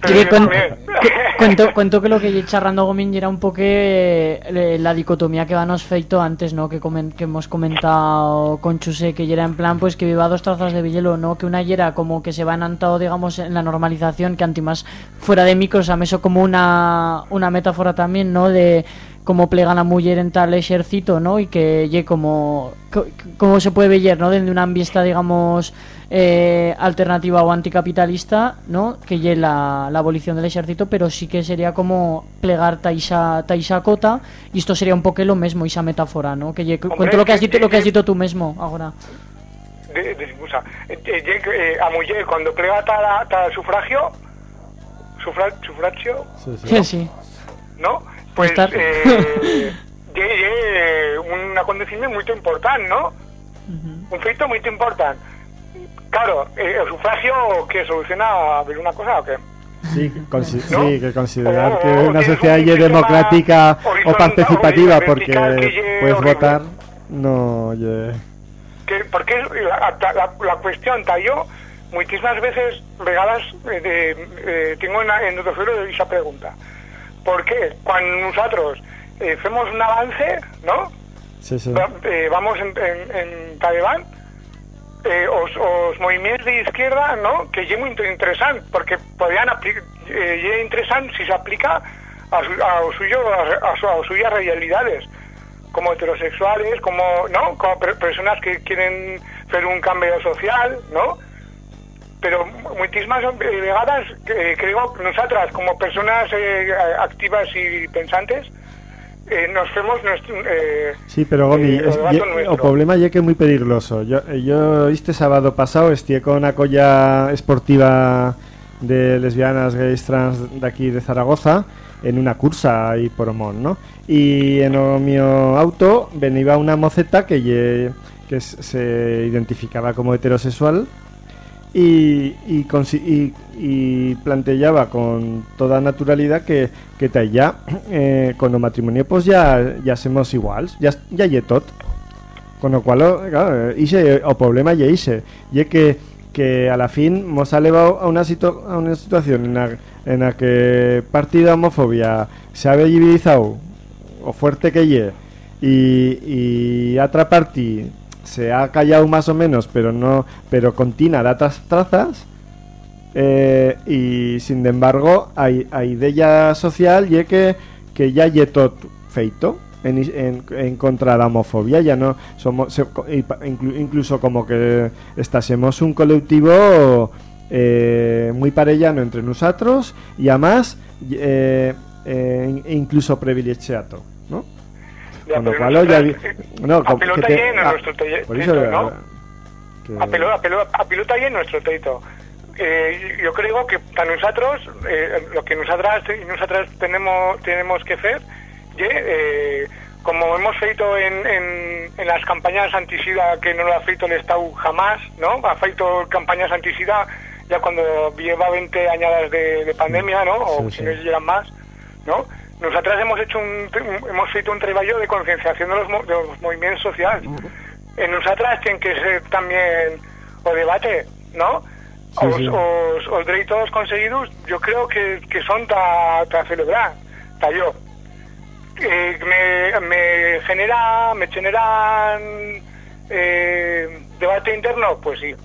que cuento, cuento que lo que charrando Gomín era un poco eh, la dicotomía que nos feito antes, ¿no? Que, comen- que hemos comentado con Chuse, que ya era en plan, pues que viva dos trazas de villelo, ¿no? Que una era como que se va enantado, digamos, en la normalización, que antimás fuera de micros, a mí eso como una, una metáfora también, ¿no? De como plegan a mujer en tal ejército, ¿no? Y que lle como co- como se puede ver, ¿no? Desde una vista, digamos, eh, alternativa o anticapitalista, ¿no? Que lle la, la abolición del ejército, pero sí que sería como plegar taisa, taisa cota, y esto sería un poco lo mismo, esa metáfora, ¿no? Que lle, lo que has dicho, lo que has dicho tú mismo ahora. de, de excusa. Eh, a mujer cuando plega tal, tal sufragio sufra, sufragio Sí, sí. Sí, sí. ¿no? Pues Estar- eh, ye, ye un acontecimiento muy importante, ¿no? Un feito muy importante. Claro, eh, el sufragio que soluciona una cosa o qué? Sí, que consi- ¿No? sí, que considerar O- que una sociedad un sistema democrática o participativa porque puedes votar, no, ye- que porque la, la, la cuestión tallo muchísimas veces regalas eh, de, eh, tengo en, en otro foro esa pregunta ¿por qué cuando nosotros eh, hacemos un avance ¿no? sí, sí. Va- eh, vamos en, en, en Talibán eh, os, os movimientos de izquierda ¿no? que muy inter- interesante porque podrían aplicar eh, interesante si se aplica a, su, a, lo suyo, a, a a suyas realidades como heterosexuales, como no, como per- personas que quieren hacer un cambio social, ¿no? Pero muchísimas vegadas, eh, creo, nosotras como personas eh, activas y pensantes, eh, nos vemos nuestro, eh, Sí, pero Gomi, eh, es- ye- o problema ya que es muy peligroso. Yo, eh, yo este sábado pasado estuve con una colla esportiva de lesbianas, gays, trans de aquí de Zaragoza en una cursa ahí por Omón, ¿no? Y en o mi auto venía una moceta que, lle- que se identificaba como heterosexual y, y, y, y planteaba con toda naturalidad que, que ya eh, con el matrimonio pues ya ya somos iguales ya ya ye tot. Con lo cual o, claro, ise, o problema ya ise y que que a la fin hemos elevado a una situ- a una situación en la, en la que partida homofobia se ha visibilizado o fuerte que ye y, y otra parte se ha callado más o menos pero no pero continua datas trazas eh, y sin embargo hay, hay idea social y que que ya tot feito en, en, en contra de la homofobia, ya no somos se- incluso como que estásemos un colectivo eh, muy parellano entre nosotros y además eh, eh, incluso privilegiado, ¿no? Ya, Con lo pero cual nosotros, ya vi- no, a pelota llena ah, nuestro te- por eso, techo, ¿no? que- A pelota, a pelota, a en nuestro teito. Eh, yo creo que para nosotros, eh, lo que nosotras y nosotras tenemos tenemos que hacer, ye, eh, como hemos feito en, en, en las campañas antisida, que no lo ha feito el Estado jamás, ¿no? Ha feito campañas antisida ya cuando lleva 20 añadas de, de pandemia, ¿no? O Sí, si sí. no llegan más, ¿no? Nosotras hemos hecho un, hemos feito un trabajo de concienciación de los, de los movimientos sociales. En nosotras tienen que ser también o debate, ¿no? Sí, os, sí. os, os derechos conseguidos yo creo que, que son ta, ta celebrar, ta yo. Eh, me, me genera, me generan eh, debate interno, pues sí,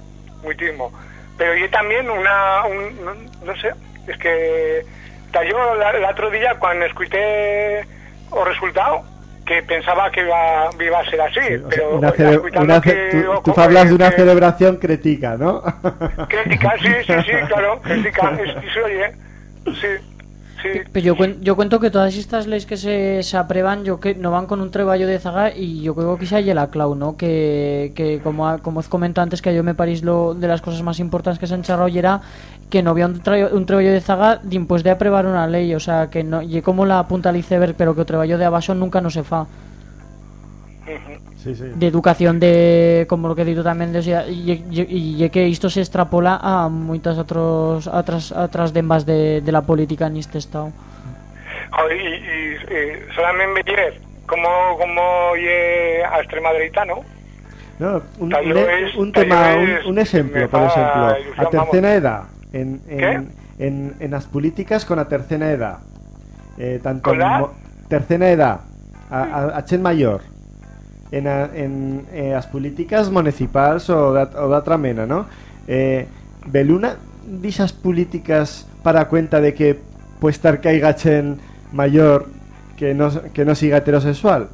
muchísimo. Pero yo también una, un, no, no sé, es que yo el otro día cuando escuché el resultado, que pensaba que iba, iba a ser así, Sí, o pero una una que- tú, o- tú o- hablas de una que- celebración crítica, ¿no? Crítica, sí, sí, sí, claro, crítica, es, sí, se oye, sí, Pero yo, cuen- yo cuento que todas estas leyes que se, se aprueban yo que no van con un treballo de zaga y yo creo que xa lle la clau, ¿no? Que, que como, ha- como os comenta antes que yo me parís lo de las cosas más importantes que se han charrado era que no había un, tra- un treballo de zaga después de aprobar una ley, o sea, que no y como la punta al iceberg, pero que o treballo de abajo nunca no se fa. Sí, sí. De educación de como lo que digo también de, o sea, y, y- y que esto se extrapola a muchas otros otras otras demas de, de la política en este estado. Joder, y, y, eh, solamente ver como, como a extrema derecha, ¿no? No, un, Tallo un- un tema, un, un por fa ejemplo, ilusión, a tercera edad, en, en, en, en las políticas con a tercera edad, eh, tanto ¿Con la? tercera edad, a, a, a chen mayor, en, a, en eh, las políticas municipales o de, o de otra mena, ¿no? Eh, ¿Beluna de esas políticas para cuenta de que puede estar que haya chen mayor que no, que no siga heterosexual?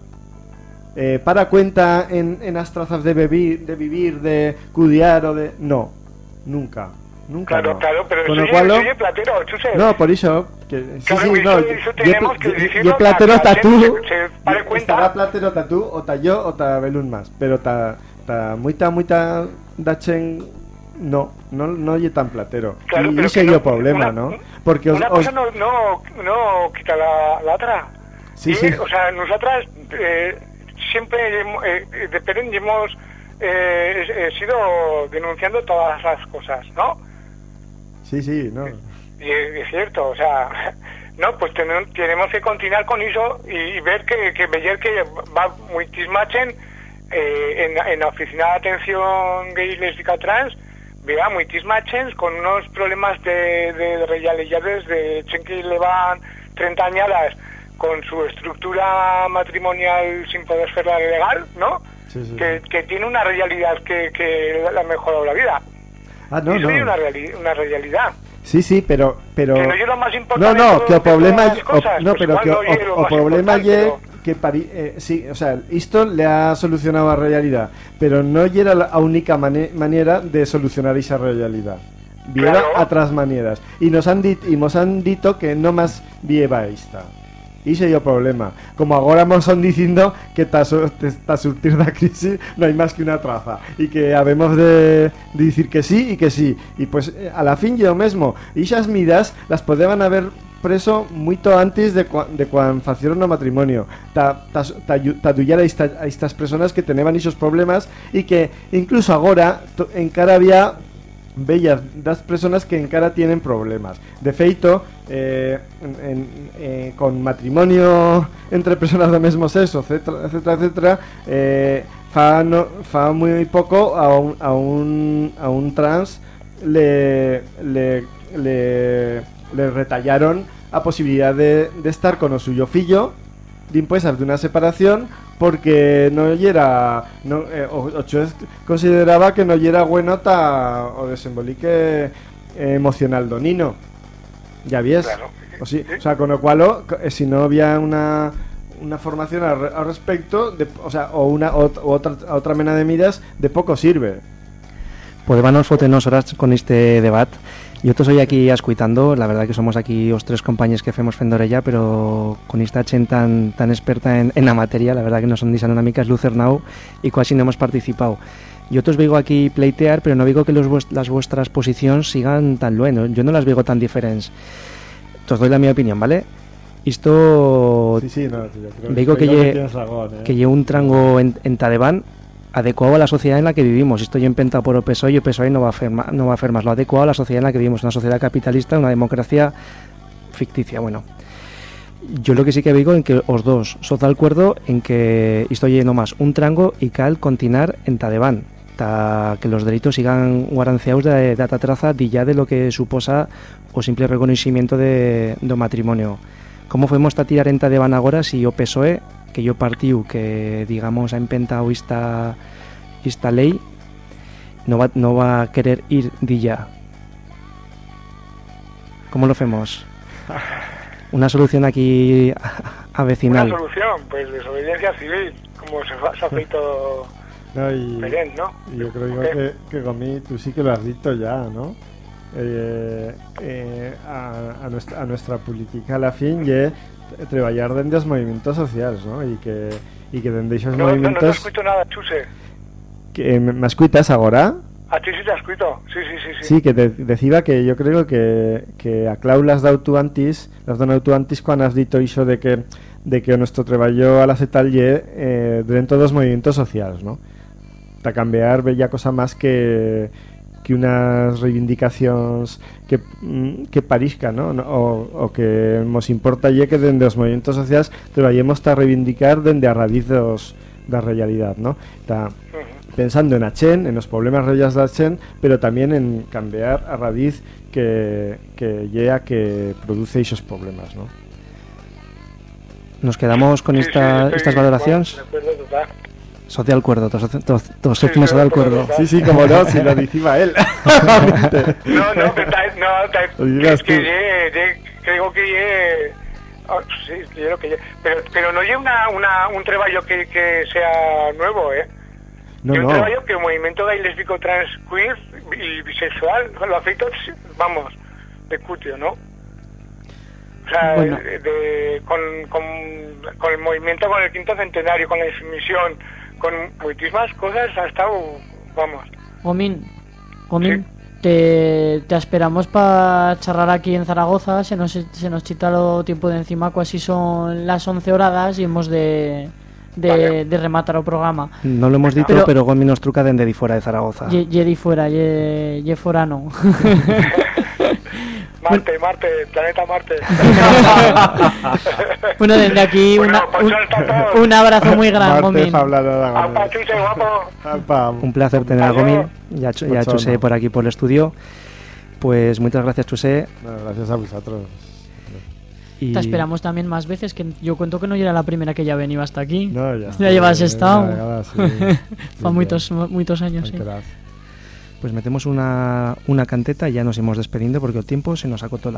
Eh, para cuenta en, en las trazas de vivir, de vivir, de cudiar o de... No, nunca, nunca Claro, no. claro, pero Con lo cual, ye platero, no, por eso, que, sí, Claro, sí, no, tenemos que decirlo, ye platero pare cuenta. estará platero tatú, o ta yo, o ta belún más, pero ta, ta muita, muita dachen, no, no, no ye tan platero. Claro, y ese yo no- problema, una- ¿no? Porque Una os- cosa no, no, no quita la, la otra. Sí, Y, sí. O sea, nosotras eh, siempre hemos- eh, de hemos eh, eh, sido denunciando todas las cosas, ¿no? Sí, sí, no. Y es, cierto, o sea, no, pues tenemos, tenemos que continuar con eso y, y ver que, que ver que va muy tismachen eh, en, en la oficina de atención gay, lésbica, trans, vea muy tismachen con unos problemas de, de realidades de chen que le van 30 añadas con su estructura matrimonial sin poder ser legal, ¿no? Sí, sí. Que, que tiene una realidad que, que le ha mejorado la vida. Ah, no, y no. es una, reali- una realidad. Sí, sí, pero... pero... Que no es lo más No, importante no, de que o de problema cosas, o, no, pues pero que o, no o más problema lle pero- que pari, eh, sí, o sea, esto le ha solucionado a realidad, pero no era la única mane- manera de solucionar esa realidad. Viera Claro. otras maneras y nos han dit, y nos han dicho que no más vieva esta. Ese es el problema. Como ahora nos están diciendo que para surtir la crisis no hay más que una traza. Y que habemos de, de que sí y que sí. Y pues eh, a la fin yo mismo. Y esas medidas las podían haber preso mucho antes de, cua, de cuando hicieron el matrimonio. Ta, ta, ta, ta a, esta- a estas personas que tenían esos problemas y que incluso ahora to- encara había bellas das personas que encara tienen problemas. De feito, eh, en- en- eh, con matrimonio entre personas del mismo sexo, etcétera, etcétera, etcétera, eh, fa, no, fa muy poco a un, a un, a un trans le, le, le, le retallaron a posibilidad de, de estar con o suyo fillo después de una separación porque no era no, eh, o, consideraba que no era bueno ta, o desembolique eh, emocional do nino ya vies Claro. o, sí, o sea con lo cual o, eh, si no había una una formación al, re- al respecto, de, o sea, o una o, otra, otra mena de medidas de poco sirve. Podemos fotenos horas con este debate. Yo te soy aquí escuitando, la verdad que somos aquí los tres compañeros que hacemos Fendorella, pero con esta gente tan, tan experta en, en la materia, la verdad que no son disanómicas Lucernau y casi no hemos participado. Yo os digo aquí pleitear, pero no digo que los las vuestras posiciones sigan tan bueno. Yo no las digo tan diferentes. Te os doy la mi opinión, ¿vale? Esto Sí, sí, no, yo creo, digo que, lle- razón, ¿eh? que lle un trango en, en Tadebán adecuado a la sociedad en la que vivimos. Esto yo empenta por o PSOE y el PSOE no va a hacer no va a. Lo adecuado a la sociedad en la que vivimos, una sociedad capitalista, una democracia ficticia. Bueno, yo lo que sí que digo en que os dos sos de acuerdo en que esto lleno más un trango y cal continuar en Tadebán ta que los delitos sigan guaranceados de data traza di ya de lo que suposa o simple reconocimiento de, matrimonio. ¿Cómo fuimos a tirar en Tadebán agora si o PSOE, que yo partido que digamos ha inventado esta, esta ley, no va, no va a querer ir di ya? ¿Cómo lo hacemos? Una solución aquí a- a Una vecinal. solución, pues desobediencia civil, como se, fa- se ha feito No, y, Belén, ¿no? y yo creo Ok. que, que con mí tú sí que lo has dicho ya, ¿no? Eh, eh, a, a nuestra, a nuestra política a la fin y trabajar dentro los movimientos sociales, ¿no? Y que, y que dentro de esos No, no, no te movimientos... escucho nada, Chuse. que, eh, ¿Me escuchas ahora? A ti sí te has escucho. Sí, sí, sí. sí. Sí, que te decía que yo creo que, que a Clau las dado tú antes, las donado tú antes cuando has dicho iso de que de que nuestro trabajo a la CETALLE eh, dentro dos movimientos sociales, ¿no? Para cambiar bella cosa más que que unas reivindicaciones que, mm, que pariscan, ¿no? O, o que nos importa ye que dende los movimientos sociales trabajemos para reivindicar dende a raíz dos, da realidad, ¿no? Ta, pensando en Achen, en los problemas reales de Achen, pero también en cambiar a raíz que, que llega que produce esos problemas, ¿no? Nos quedamos con Sí, sí, esta, estoy- estas valoraciones. de acuerdo, total. Sos de acuerdo, todos, todos, todos Sí, acuerdo. acuerdo. Sí, sí, como no, si lo decía él. No, no, ta- no, ta- dirás que, creo que ah, sí, que lle- pero, pero no lleva una, una, un trabajo que, que sea nuevo, ¿eh? No, un no. trabajo que el movimiento gay, lésbico, trans, queer y bisexual lo afecta, vamos, de cutio, ¿no? O sea, Bueno. de- de- con, con, con el movimiento, con el quinto centenario, con la insumisión, con muchísimas cosas ha estado, vamos. Gomin, Gomin, te, te esperamos para charlar aquí en Zaragoza. Se nos, se nos chita lo tiempo de encima, casi son las 11 horas y hemos de, de, Vale. de rematar el programa. No lo hemos dicho, Pero- pero, Gomi nos truca dende fuera de Zaragoza. Ye, ye di fuera, ye, ye forano. Marte, Marte, planeta Marte. bueno, desde aquí Bueno, una- pues un, un abrazo muy grande. Apa. Un placer tener a chu- ya Mucho Chuse por aquí por el estudio. Pues muchas gracias, Chuse. Bueno, gracias a vosotros. Y Te esperamos también más veces, que yo cuento que no era la primera que ya venía hasta aquí. No, ya. Ya llevas estado. Fa muchos, muchos años, sí. Pues metemos una, una canteta y ya nos hemos despediendo porque el tiempo se nos acotó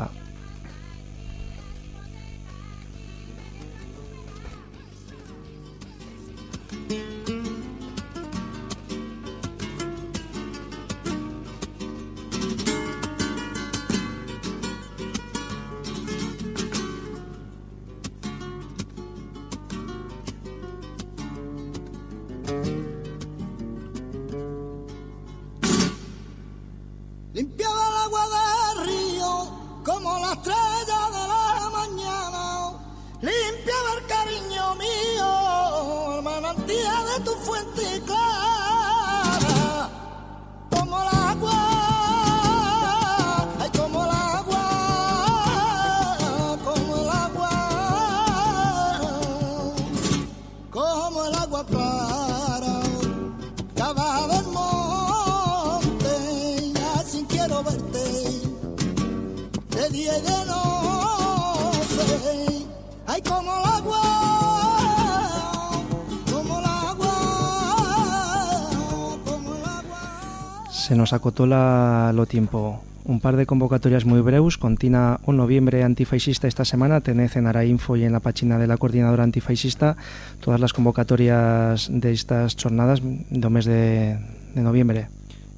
como el agua. Se nos acotó la, lo tiempo. un par de convocatorias muy breus, contina un noviembre antifascista esta semana, tenés en Ara Info y en la página de la coordinadora antifascista todas las convocatorias de estas jornadas do mes de, de noviembre.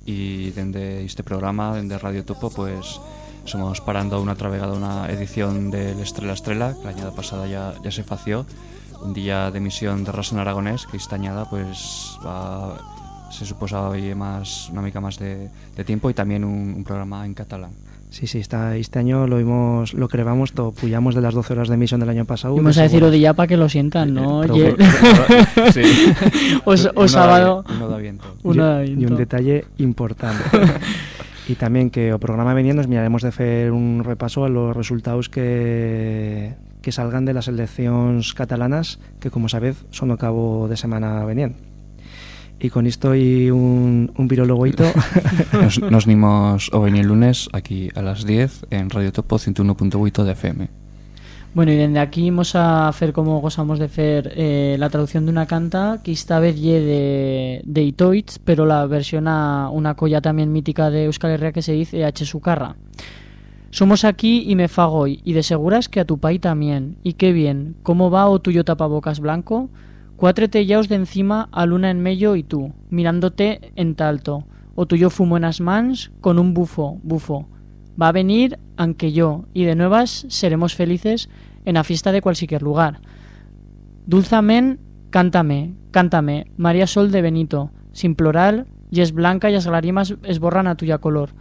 Y desde este programa, desde Radio Topo, pues somos parando una otra vegada una edición del Estrella Estrella, que la añada pasada ya, ya se fació, un día de emisión de Rasen Aragonés, que esta añada pues va se suposa hoy más una mica más de, de tiempo y también un, un, programa en catalán. Sí, sí, está, este año lo vimos, lo crevamos, puyamos de las 12 horas de emisión del año pasado. Vamos a decir Odilla para que lo sientan, ¿no? y, sí. o, o sábado. Uno da viento. Uno da viento. Y un detalle importante. y también que o programa veniendo nos miraremos de hacer un repaso a los resultados que, que salgan de las elecciones catalanas que como sabéis son a cabo de semana veniendo. Y con esto y un, un virólogo nos, nos nimos o el lunes aquí a las 10 en Radio Topo 101.8 de FM. Bueno, y desde aquí vamos a hacer como gozamos de hacer eh, la traducción de una canta que esta vez ye de, de Itoitz, pero la versión a una colla también mítica de Euskal Herria que se dice H. Sucarra. Somos aquí y me fagoy, y de seguras que a tu pai también. Y qué bien, ¿cómo va o tuyo tapabocas blanco? Cuatro tellaos de encima a luna en medio y tú, mirándote en talto. O tuyo fumo en las mans con un bufo, bufo. Va a venir aunque yo, y de nuevas seremos felices en la fiesta de cualquier lugar. Dulzamen, cántame, cántame, María Sol de Benito, sin plural, y es blanca y las lágrimas esborran a tuya color.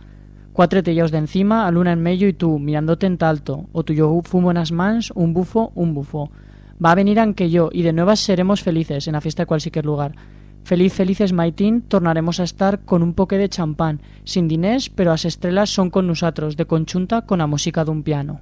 Cuatro tellaos de encima, a luna en medio y tú, mirándote en talto. O tuyo fumo en las mans, un bufo, un bufo. Va a venir aunque yo, y de nuevas seremos felices en la fiesta de cualquier lugar. Feliz, felices, Maitín, tornaremos a estar con un poque de champán, sin dinés, pero las estrellas son con nosotros, de conchunta con la música de un piano.